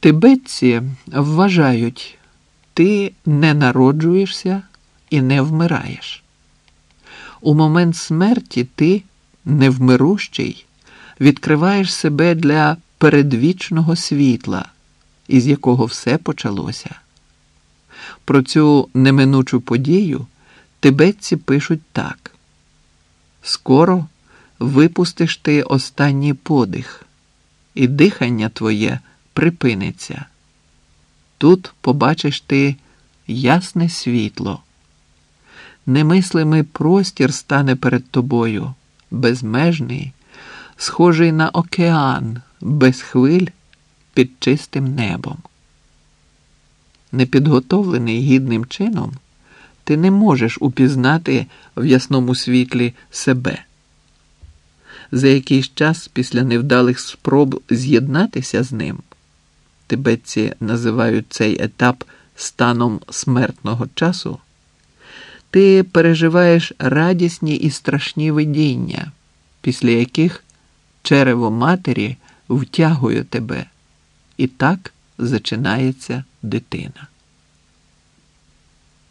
Тибетці вважають, ти не народжуєшся і не вмираєш. У момент смерті ти, невмирущий, відкриваєш себе для передвічного світла, із якого все почалося. Про цю неминучу подію тибетці пишуть так: скоро випустиш ти останній подих, і дихання твоє припиниться. Тут побачиш ти ясне світло. Немислимий простір стане перед тобою, безмежний, схожий на океан, без хвиль під чистим небом. Непідготовлений гідним чином, ти не можеш упізнати в ясному світлі себе. За якийсь час після невдалих спроб з'єднатися з ним, тибетці називають цей етап станом смертного часу, ти переживаєш радісні і страшні видіння, після яких черево матері втягує тебе, і так зачинається дитина.